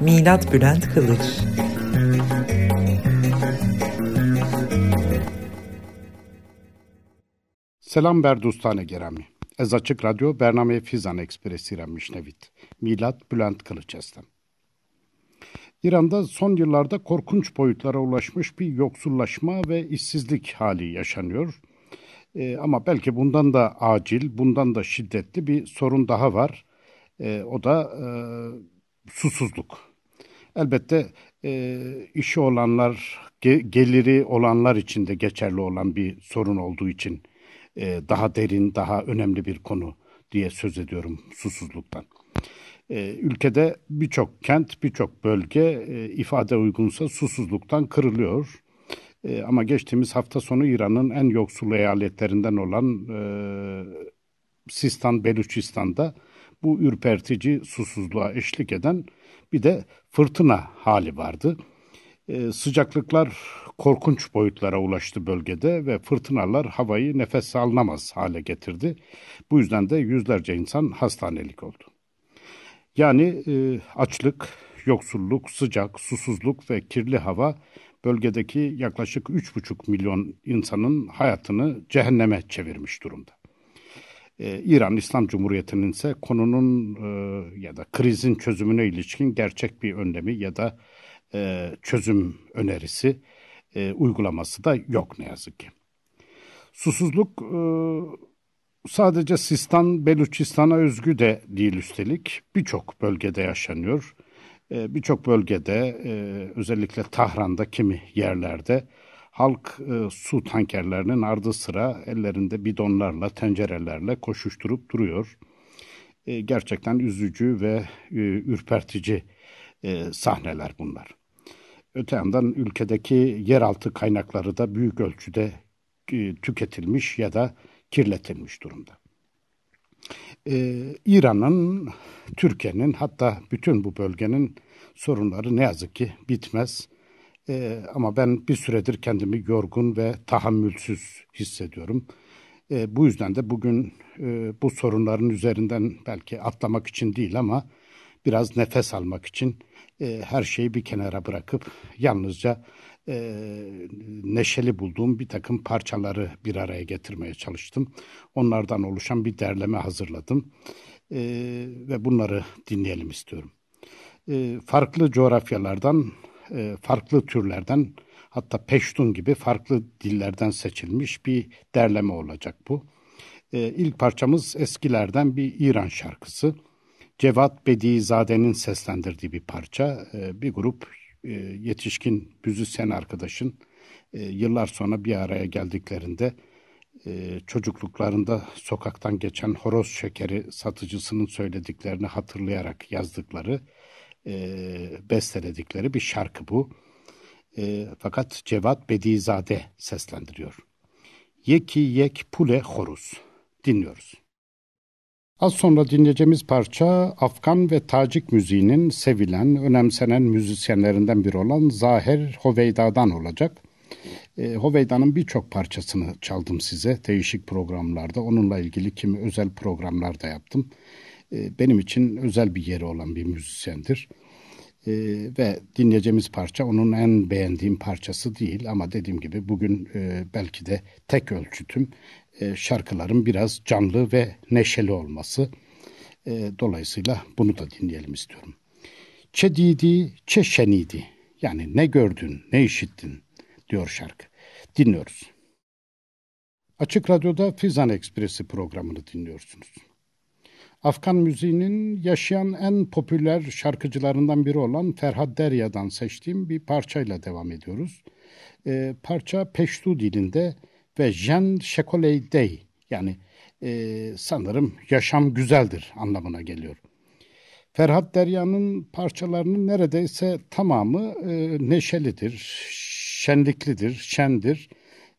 Milat Bülent Kılıç Selam Berdustane Gerami. Ez Açık Radyo Bername Fizan Ekspresi İrem Milat Bülent Kılıç estem. İran'da son yıllarda korkunç boyutlara ulaşmış bir yoksullaşma ve işsizlik hali yaşanıyor. Ee, ama belki bundan da acil, bundan da şiddetli bir sorun daha var. Ee, o da e, susuzluk. Elbette e, işi olanlar, ge, geliri olanlar için de geçerli olan bir sorun olduğu için e, daha derin, daha önemli bir konu diye söz ediyorum susuzluktan. E, ülkede birçok kent, birçok bölge e, ifade uygunsa susuzluktan kırılıyor. E, ama geçtiğimiz hafta sonu İran'ın en yoksul eyaletlerinden olan e, Sistan, Beluçistan'da bu ürpertici susuzluğa eşlik eden bir de fırtına hali vardı. Ee, sıcaklıklar korkunç boyutlara ulaştı bölgede ve fırtınalar havayı nefes alınamaz hale getirdi. Bu yüzden de yüzlerce insan hastanelik oldu. Yani e, açlık, yoksulluk, sıcak, susuzluk ve kirli hava bölgedeki yaklaşık 3,5 milyon insanın hayatını cehenneme çevirmiş durumda. Ee, İran İslam Cumhuriyeti'nin ise konunun e, ya da krizin çözümüne ilişkin gerçek bir önlemi ya da e, çözüm önerisi e, uygulaması da yok ne yazık ki. Susuzluk e, sadece Sistan, Beluçistan'a özgü de değil üstelik birçok bölgede yaşanıyor. E, birçok bölgede e, özellikle Tahran'da kimi yerlerde halk e, su tankerlerinin ardı sıra ellerinde bidonlarla, tencerelerle koşuşturup duruyor. E, gerçekten üzücü ve e, ürpertici e, sahneler bunlar. Öte yandan ülkedeki yeraltı kaynakları da büyük ölçüde e, tüketilmiş ya da kirletilmiş durumda. Ee, İran'ın, Türkiye'nin hatta bütün bu bölgenin sorunları ne yazık ki bitmez. Ee, ama ben bir süredir kendimi yorgun ve tahammülsüz hissediyorum. Ee, bu yüzden de bugün e, bu sorunların üzerinden belki atlamak için değil ama biraz nefes almak için e, her şeyi bir kenara bırakıp yalnızca e, neşeli bulduğum bir takım parçaları bir araya getirmeye çalıştım. Onlardan oluşan bir derleme hazırladım e, ve bunları dinleyelim istiyorum. E, farklı coğrafyalardan, e, farklı türlerden hatta Peştun gibi farklı dillerden seçilmiş bir derleme olacak bu. E, ilk parçamız eskilerden bir İran şarkısı. Cevat Bedizade'nin seslendirdiği bir parça. E, bir grup e, yetişkin müzisyen arkadaşın yıllar sonra bir araya geldiklerinde çocukluklarında sokaktan geçen horoz şekeri satıcısının söylediklerini hatırlayarak yazdıkları, e, besteledikleri bir şarkı bu. E, fakat Cevat Bedizade seslendiriyor. Yeki yek pule horus. Dinliyoruz. Az sonra dinleyeceğimiz parça Afgan ve Tacik müziğinin sevilen, önemsenen müzisyenlerinden biri olan Zahir Hoveyda'dan olacak. E, Hoveyda'nın birçok parçasını çaldım size değişik programlarda. Onunla ilgili kimi özel programlar da yaptım. E, benim için özel bir yeri olan bir müzisyendir. E, ve dinleyeceğimiz parça onun en beğendiğim parçası değil ama dediğim gibi bugün e, belki de tek ölçütüm e, şarkıların biraz canlı ve neşeli olması. E, dolayısıyla bunu da dinleyelim istiyorum. Çedidi, çeşenidi. Yani ne gördün, ne işittin diyor şarkı. Dinliyoruz. Açık Radyo'da Fizan Ekspresi programını dinliyorsunuz. Afgan müziğinin yaşayan en popüler şarkıcılarından biri olan Ferhat Derya'dan seçtiğim bir parçayla devam ediyoruz. E, parça Peştu dilinde ve Jen Shekoley Day yani e, sanırım yaşam güzeldir anlamına geliyor. Ferhat Derya'nın parçalarının neredeyse tamamı e, neşelidir, şenliklidir, şendir.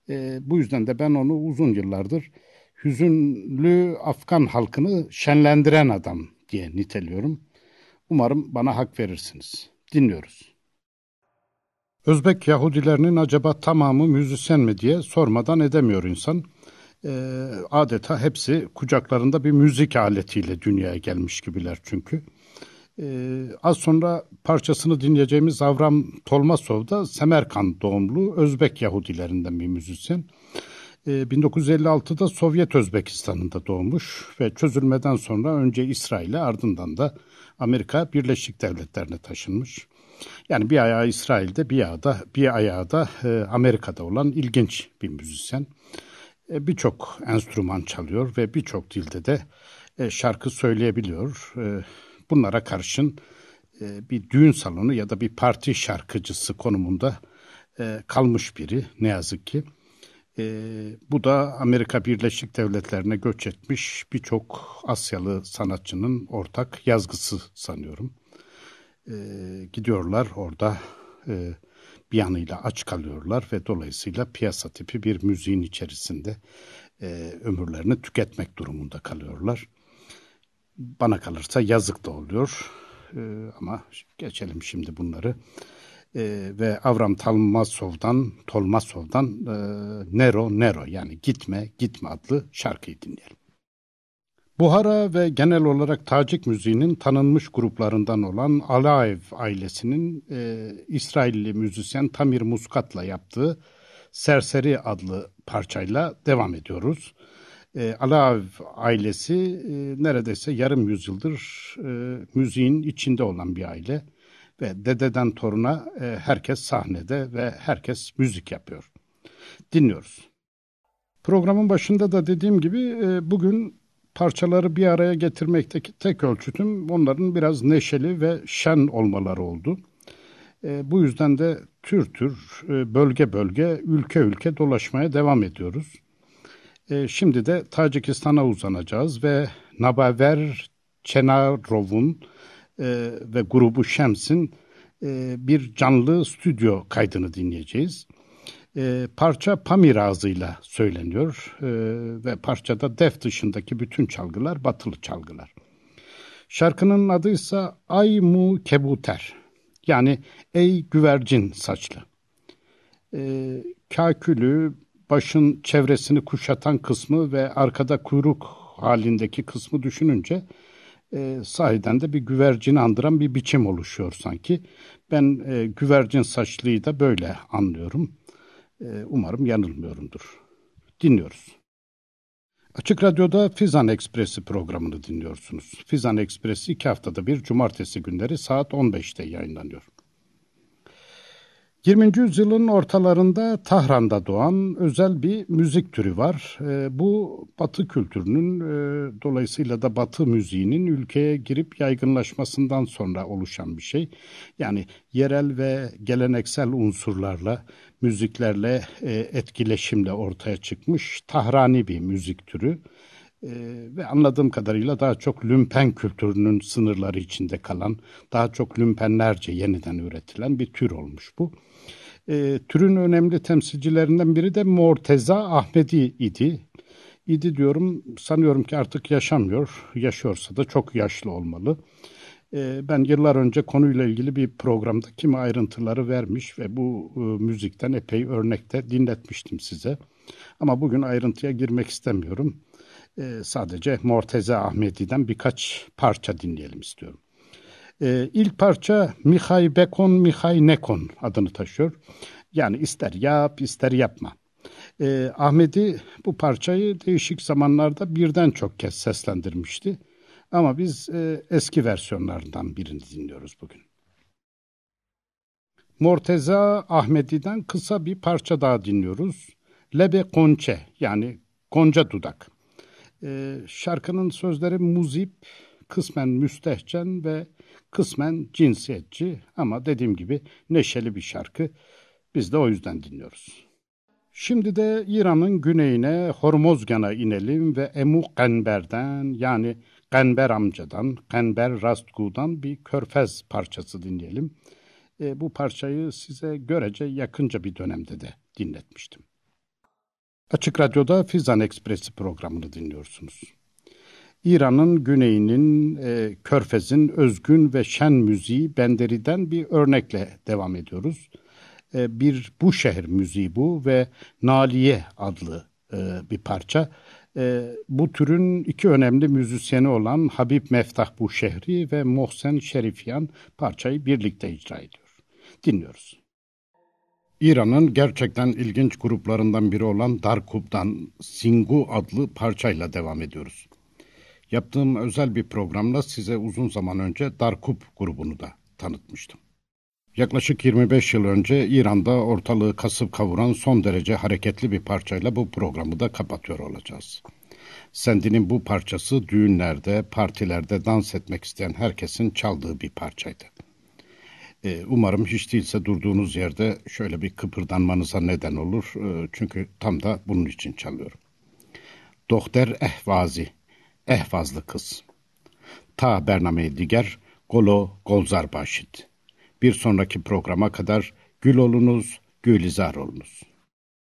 E, bu yüzden de ben onu uzun yıllardır hüzünlü Afgan halkını şenlendiren adam diye niteliyorum. Umarım bana hak verirsiniz. Dinliyoruz. Özbek Yahudilerinin acaba tamamı müzisyen mi diye sormadan edemiyor insan. E, adeta hepsi kucaklarında bir müzik aletiyle dünyaya gelmiş gibiler çünkü. Ee, az sonra parçasını dinleyeceğimiz Avram Tolmasov da Semerkant doğumlu Özbek Yahudilerinden bir müzisyen. Ee, 1956'da Sovyet Özbekistan'ında doğmuş ve çözülmeden sonra önce İsrail'e ardından da Amerika Birleşik Devletleri'ne taşınmış. Yani bir ayağı İsrail'de bir ayağı da, bir ayağı da e, Amerika'da olan ilginç bir müzisyen. E, birçok enstrüman çalıyor ve birçok dilde de e, şarkı söyleyebiliyor. Bunlara karşın bir düğün salonu ya da bir parti şarkıcısı konumunda kalmış biri ne yazık ki. E, bu da Amerika Birleşik Devletleri'ne göç etmiş birçok Asyalı sanatçının ortak yazgısı sanıyorum. E, gidiyorlar orada e, bir yanıyla aç kalıyorlar ve dolayısıyla piyasa tipi bir müziğin içerisinde e, ömürlerini tüketmek durumunda kalıyorlar bana kalırsa yazık da oluyor. E, ama geçelim şimdi bunları. E, ve Avram Talmasov'dan, Tolmasov'dan e, Nero Nero yani Gitme Gitme adlı şarkıyı dinleyelim. Buhara ve genel olarak Tacik müziğinin tanınmış gruplarından olan Alaev ailesinin e, İsrailli müzisyen Tamir Muskat'la yaptığı Serseri adlı parçayla devam ediyoruz. E, Alav ailesi e, neredeyse yarım yüzyıldır e, müziğin içinde olan bir aile ve dededen toruna e, herkes sahnede ve herkes müzik yapıyor. Dinliyoruz. Programın başında da dediğim gibi e, bugün parçaları bir araya getirmekteki tek ölçütüm onların biraz neşeli ve şen olmaları oldu. E, bu yüzden de tür tür, bölge bölge, ülke ülke dolaşmaya devam ediyoruz. Şimdi de Tacikistan'a uzanacağız ve Nabaver Çenarov'un e, ve grubu Şems'in e, bir canlı stüdyo kaydını dinleyeceğiz. E, parça Pamir ağzıyla söyleniyor e, ve parçada def dışındaki bütün çalgılar batılı çalgılar. Şarkının adı ise Ay Mu Kebuter yani Ey Güvercin Saçlı. E, kakülü, başın çevresini kuşatan kısmı ve arkada kuyruk halindeki kısmı düşününce e, sahiden de bir güvercini andıran bir biçim oluşuyor sanki. Ben e, güvercin saçlıyı da böyle anlıyorum. E, umarım yanılmıyorumdur. Dinliyoruz. Açık Radyo'da Fizan Ekspresi programını dinliyorsunuz. Fizan Ekspresi iki haftada bir cumartesi günleri saat 15'te yayınlanıyor. 20. yüzyılın ortalarında Tahran'da doğan özel bir müzik türü var. E, bu Batı kültürünün e, dolayısıyla da Batı müziğinin ülkeye girip yaygınlaşmasından sonra oluşan bir şey. Yani yerel ve geleneksel unsurlarla, müziklerle, e, etkileşimle ortaya çıkmış Tahrani bir müzik türü. Ee, ve anladığım kadarıyla daha çok lümpen kültürünün sınırları içinde kalan, daha çok lümpenlerce yeniden üretilen bir tür olmuş bu. E, türün önemli temsilcilerinden biri de Morteza Ahmedi idi. İdi diyorum, sanıyorum ki artık yaşamıyor. Yaşıyorsa da çok yaşlı olmalı. E, ben yıllar önce konuyla ilgili bir programda kimi ayrıntıları vermiş ve bu e, müzikten epey örnekte dinletmiştim size. Ama bugün ayrıntıya girmek istemiyorum. E, sadece Morteza Ahmedi'den birkaç parça dinleyelim istiyorum. E, ilk parça Mihay Bekon Mihay Nekon adını taşıyor. Yani ister yap ister yapma. E, Ahmedi bu parçayı değişik zamanlarda birden çok kez seslendirmişti. Ama biz e, eski versiyonlarından birini dinliyoruz bugün. Morteza Ahmedi'den kısa bir parça daha dinliyoruz. Lebe Konçe yani Gonca Dudak. E, şarkının sözleri muzip, kısmen müstehcen ve kısmen cinsiyetçi ama dediğim gibi neşeli bir şarkı. Biz de o yüzden dinliyoruz. Şimdi de İran'ın güneyine Hormozgan'a inelim ve Emu Kenber'den yani Kenber amcadan, Kenber Rastgu'dan bir körfez parçası dinleyelim. E, bu parçayı size görece yakınca bir dönemde de dinletmiştim. Açık Radyo'da Fizan Ekspresi programını dinliyorsunuz. İran'ın güneyinin e, Körfez'in özgün ve şen müziği Benderi'den bir örnekle devam ediyoruz. E, bir bu şehir müziği bu ve Naliye adlı e, bir parça. E, bu türün iki önemli müzisyeni olan Habib Meftah Buşehri ve Mohsen Şerifyan parçayı birlikte icra ediyor. Dinliyoruz. İran'ın gerçekten ilginç gruplarından biri olan Darkub'dan Singu adlı parçayla devam ediyoruz. Yaptığım özel bir programla size uzun zaman önce Darkub grubunu da tanıtmıştım. Yaklaşık 25 yıl önce İran'da ortalığı kasıp kavuran son derece hareketli bir parçayla bu programı da kapatıyor olacağız. Sendin'in bu parçası düğünlerde, partilerde dans etmek isteyen herkesin çaldığı bir parçaydı. Ee, umarım hiç değilse durduğunuz yerde şöyle bir kıpırdanmanıza neden olur. Ee, çünkü tam da bunun için çalıyorum. Dokter Ehvazi, Ehvazlı kız. Ta Bername diger, Golo Golzar Başit. Bir sonraki programa kadar gül olunuz, gülizar olunuz.